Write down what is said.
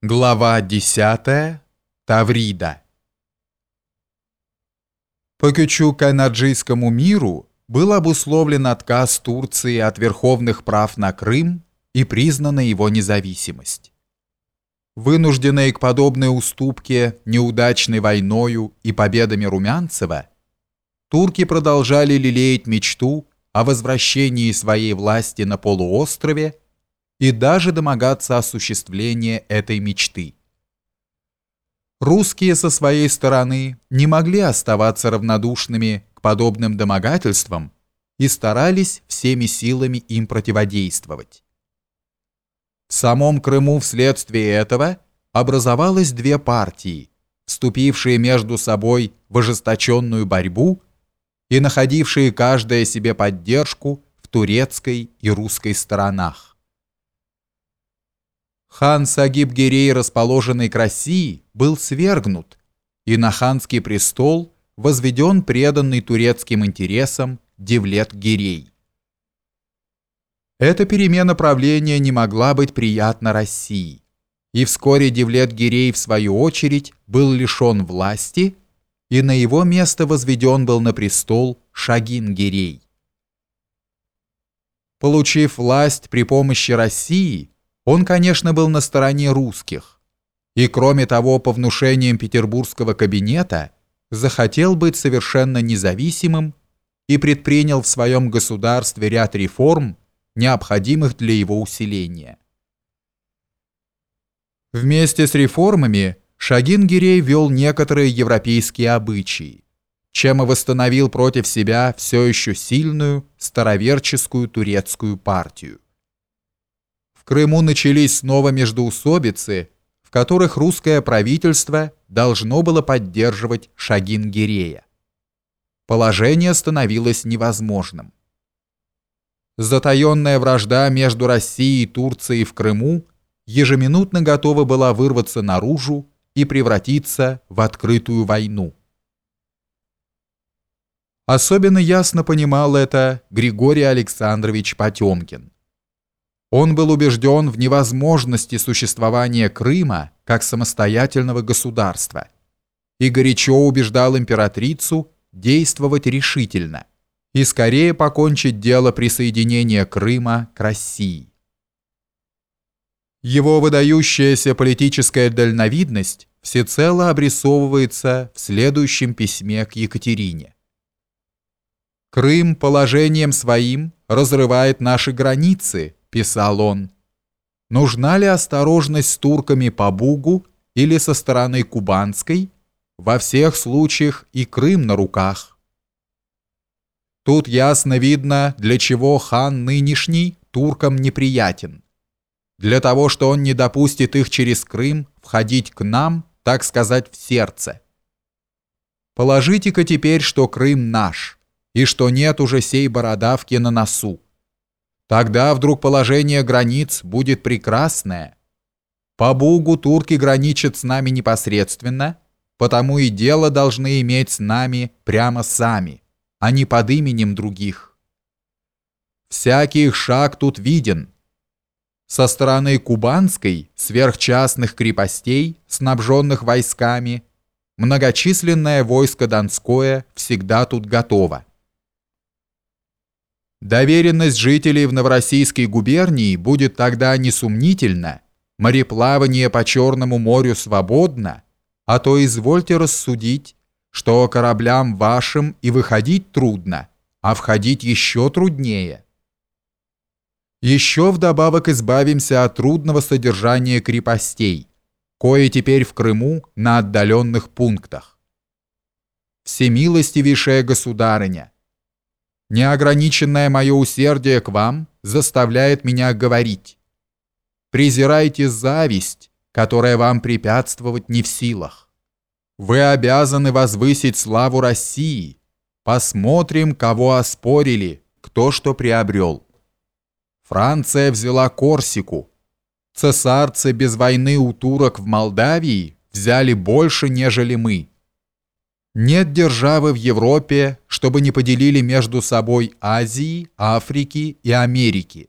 Глава 10. Таврида. По Кючу-Кайнаджийскому миру был обусловлен отказ Турции от верховных прав на Крым и признана его независимость. Вынужденные к подобной уступке неудачной войною и победами Румянцева, турки продолжали лелеять мечту о возвращении своей власти на полуострове и даже домогаться осуществления этой мечты. Русские со своей стороны не могли оставаться равнодушными к подобным домогательствам и старались всеми силами им противодействовать. В самом Крыму вследствие этого образовалось две партии, вступившие между собой в ожесточенную борьбу и находившие каждая себе поддержку в турецкой и русской сторонах. Хан Сагиб-Гирей, расположенный к России, был свергнут, и на ханский престол возведен преданный турецким интересам Девлет-Гирей. Эта перемена правления не могла быть приятна России, и вскоре Девлет-Гирей, в свою очередь, был лишен власти, и на его место возведен был на престол Шагин-Гирей. Получив власть при помощи России, он, конечно, был на стороне русских. И кроме того, по внушениям петербургского кабинета, захотел быть совершенно независимым и предпринял в своем государстве ряд реформ, необходимых для его усиления. Вместе с реформами Шагин-Гирей вел некоторые европейские обычаи, чем и восстановил против себя все еще сильную староверческую турецкую партию. Крыму начались снова междоусобицы, в которых русское правительство должно было поддерживать Шагин-Гирея. Положение становилось невозможным. Затаенная вражда между Россией и Турцией в Крыму ежеминутно готова была вырваться наружу и превратиться в открытую войну. Особенно ясно понимал это Григорий Александрович Потемкин. Он был убежден в невозможности существования Крыма как самостоятельного государства и горячо убеждал императрицу действовать решительно и скорее покончить дело присоединения Крыма к России. Его выдающаяся политическая дальновидность всецело обрисовывается в следующем письме к Екатерине. «Крым положением своим разрывает наши границы», писал он, нужна ли осторожность с турками по Бугу или со стороны Кубанской, во всех случаях и Крым на руках. Тут ясно видно, для чего хан нынешний туркам неприятен. Для того, что он не допустит их через Крым входить к нам, так сказать, в сердце. Положите-ка теперь, что Крым наш, и что нет уже сей бородавки на носу. Тогда вдруг положение границ будет прекрасное. По Бугу турки граничат с нами непосредственно, потому и дело должны иметь с нами прямо сами, а не под именем других. Всякий шаг тут виден. Со стороны Кубанской, сверхчастных крепостей, снабженных войсками, многочисленное войско Донское всегда тут готово. Доверенность жителей в Новороссийской губернии будет тогда несумнительна, мореплавание по Черному морю свободно, а то извольте рассудить, что кораблям вашим и выходить трудно, а входить еще труднее. Еще вдобавок избавимся от трудного содержания крепостей, кое теперь в Крыму на отдаленных пунктах. Всемилостивейшая государыня, Неограниченное мое усердие к вам заставляет меня говорить. Презирайте зависть, которая вам препятствовать не в силах. Вы обязаны возвысить славу России. Посмотрим, кого оспорили, кто что приобрел. Франция взяла Корсику. Цесарцы без войны у турок в Молдавии взяли больше, нежели мы. Нет державы в Европе, чтобы не поделили между собой Азии, Африки и Америки.